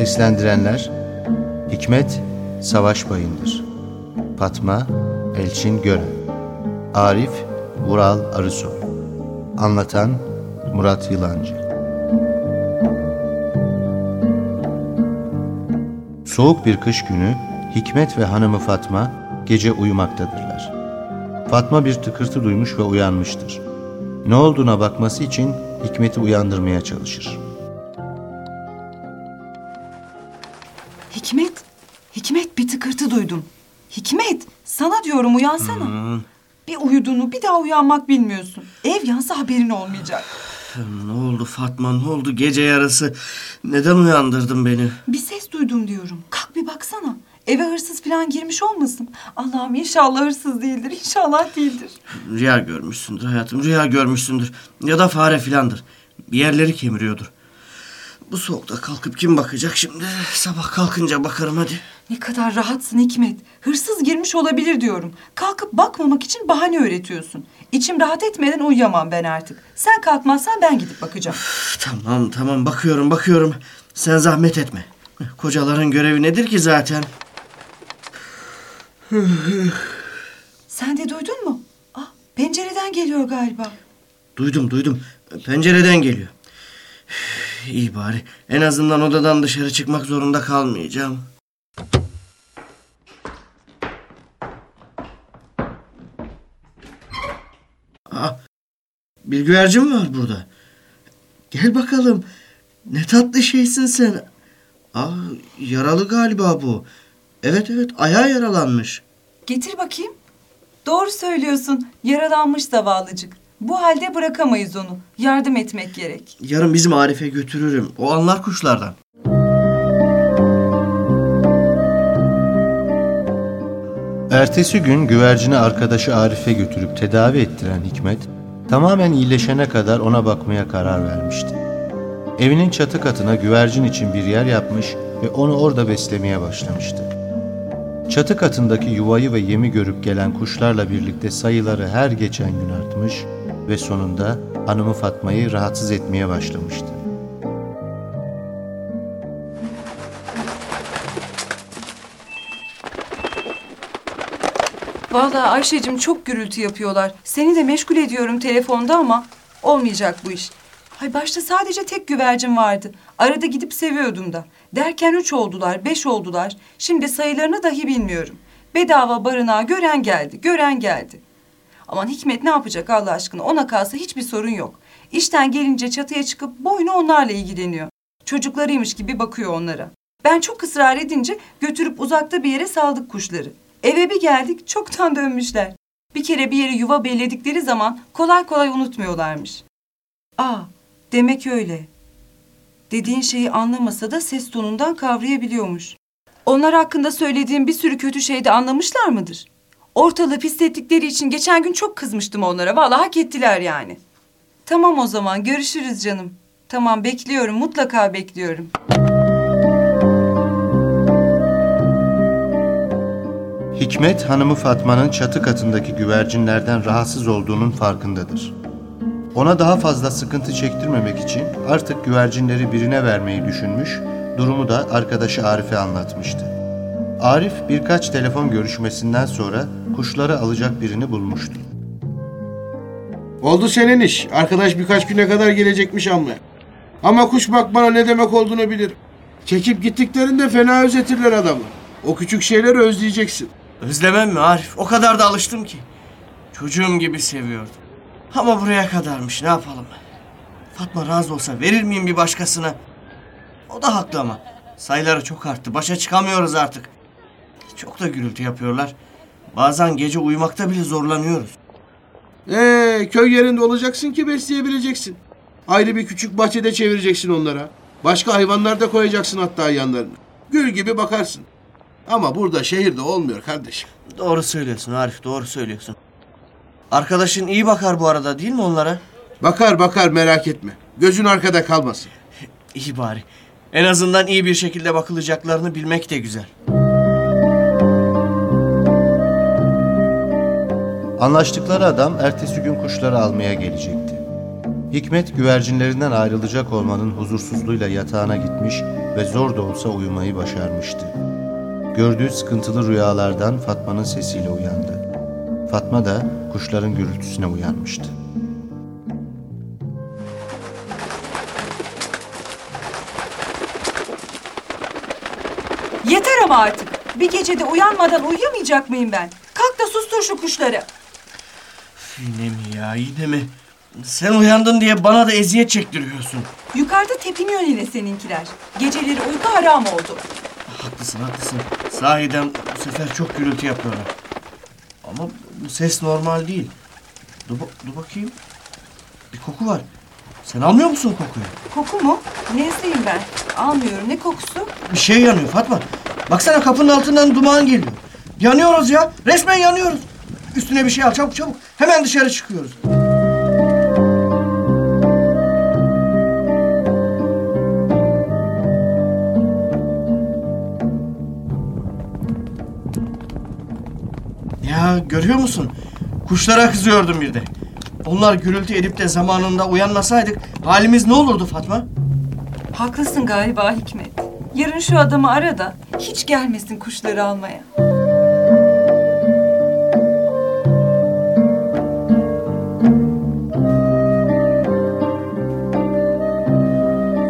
Seslendirenler Hikmet Savaş Bayındır Fatma Elçin Gören Arif Vural Arısoy Anlatan Murat Yılancı Soğuk bir kış günü Hikmet ve hanımı Fatma gece uyumaktadırlar. Fatma bir tıkırtı duymuş ve uyanmıştır. Ne olduğuna bakması için Hikmet'i uyandırmaya çalışır. Hikmet, Hikmet bir tıkırtı duydum. Hikmet, sana diyorum uyansana. Bir uyuduğunu bir daha uyanmak bilmiyorsun. Ev yansa haberin olmayacak. Ne oldu Fatma ne oldu gece yarısı? Neden uyandırdın beni? Bir ses duydum diyorum. Kalk bir baksana. Eve hırsız falan girmiş olmasın. Allah'ım inşallah hırsız değildir, inşallah değildir. Rüya görmüşsündür hayatım rüya görmüşsündür. Ya da fare filandır. Bir yerleri kemiriyordur. Bu soğukta kalkıp kim bakacak şimdi? Sabah kalkınca bakarım hadi. Ne kadar rahatsın Hikmet. Hırsız girmiş olabilir diyorum. Kalkıp bakmamak için bahane öğretiyorsun. İçim rahat etmeden uyuyamam ben artık. Sen kalkmazsan ben gidip bakacağım. Tamam tamam bakıyorum bakıyorum. Sen zahmet etme. Kocaların görevi nedir ki zaten? Sen de duydun mu? Ah, pencereden geliyor galiba. Duydum duydum. Pencereden geliyor. İyi bari. En azından odadan dışarı çıkmak zorunda kalmayacağım. Aa, bir güvercin var burada. Gel bakalım. Ne tatlı şeysin sen. Aa, yaralı galiba bu. Evet evet ayağı yaralanmış. Getir bakayım. Doğru söylüyorsun. Yaralanmış zavallıcık. Bu halde bırakamayız onu. Yardım etmek gerek. Yarın bizim Arif'e götürürüm. O anlar kuşlardan. Ertesi gün güvercini arkadaşı Arif'e götürüp tedavi ettiren Hikmet, tamamen iyileşene kadar ona bakmaya karar vermişti. Evinin çatı katına güvercin için bir yer yapmış ve onu orada beslemeye başlamıştı. Çatı katındaki yuvayı ve yemi görüp gelen kuşlarla birlikte sayıları her geçen gün artmış ve sonunda hanımı Fatma'yı rahatsız etmeye başlamıştı. Vallahi Ayşe'cim çok gürültü yapıyorlar. Seni de meşgul ediyorum telefonda ama olmayacak bu iş. Hay başta sadece tek güvercin vardı. Arada gidip seviyordum da. Derken üç oldular, beş oldular. Şimdi sayılarını dahi bilmiyorum. Bedava barınağı gören geldi, gören geldi. Aman Hikmet ne yapacak Allah aşkına? Ona kalsa hiçbir sorun yok. İşten gelince çatıya çıkıp boynu onlarla ilgileniyor. Çocuklarıymış gibi bakıyor onlara. Ben çok ısrar edince götürüp uzakta bir yere saldık kuşları. Eve bir geldik çoktan dönmüşler. Bir kere bir yere yuva belledikleri zaman kolay kolay unutmuyorlarmış. Aa, demek öyle. Dediğin şeyi anlamasa da ses tonundan kavrayabiliyormuş. Onlar hakkında söylediğim bir sürü kötü şeyi de anlamışlar mıdır? Ortalığı pislettikleri için geçen gün çok kızmıştım onlara. Vallahi hak ettiler yani. Tamam o zaman görüşürüz canım. Tamam bekliyorum mutlaka bekliyorum. Hikmet hanımı Fatma'nın çatı katındaki güvercinlerden rahatsız olduğunun farkındadır. Ona daha fazla sıkıntı çektirmemek için artık güvercinleri birine vermeyi düşünmüş, durumu da arkadaşı Arif'e anlatmıştı. Arif birkaç telefon görüşmesinden sonra kuşları alacak birini bulmuştu. Oldu senin iş. Arkadaş birkaç güne kadar gelecekmiş almaya. Ama kuş bakmana ne demek olduğunu bilir. Çekip gittiklerinde fena özetirler adamı. O küçük şeyleri özleyeceksin. Özlemem mi Arif? O kadar da alıştım ki. Çocuğum gibi seviyordum. Ama buraya kadarmış ne yapalım. Fatma razı olsa verir miyim bir başkasına? O da haklı ama. Sayıları çok arttı. Başa çıkamıyoruz artık. Çok da gürültü yapıyorlar. Bazen gece uyumakta bile zorlanıyoruz. Ee, köy yerinde olacaksın ki besleyebileceksin. Ayrı bir küçük bahçede çevireceksin onlara. Başka hayvanlar da koyacaksın hatta yanlarına. Gül gibi bakarsın. Ama burada şehirde olmuyor kardeşim. Doğru söylüyorsun Arif doğru söylüyorsun. Arkadaşın iyi bakar bu arada değil mi onlara? Bakar bakar merak etme. Gözün arkada kalmasın. İyi bari. En azından iyi bir şekilde bakılacaklarını bilmek de güzel. Anlaştıkları adam ertesi gün kuşları almaya gelecekti. Hikmet güvercinlerinden ayrılacak olmanın huzursuzluğuyla yatağına gitmiş ve zor da olsa uyumayı başarmıştı. Gördüğü sıkıntılı rüyalardan Fatma'nın sesiyle uyandı. Fatma da kuşların gürültüsüne uyanmıştı. Yeter ama artık. Bir gecede uyanmadan uyuyamayacak mıyım ben? Kalk da sustur şu kuşları. Yine mi ya yine mi? Sen uyandın diye bana da eziyet çektiriyorsun. Yukarıda tepiniyor yine seninkiler. Geceleri uyku haram oldu. Haklısın haklısın. Sahiden bu sefer çok gürültü yapıyorlar. Ama bu ses normal değil. Dur, dur bakayım. Bir koku var. Sen almıyor musun kokuyu? Koku mu? Nezleyim ben. Almıyorum. Ne kokusu? Bir şey yanıyor Fatma. Baksana kapının altından duman geliyor. Yanıyoruz ya. Resmen yanıyoruz. Üstüne bir şey al çabuk çabuk. Hemen dışarı çıkıyoruz. Ya görüyor musun? Kuşlara kızıyordum bir de. Onlar gürültü edip de zamanında uyanmasaydık halimiz ne olurdu Fatma? Haklısın galiba Hikmet. Yarın şu adamı ara da hiç gelmesin kuşları almaya.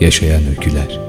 yaşayan öyküler.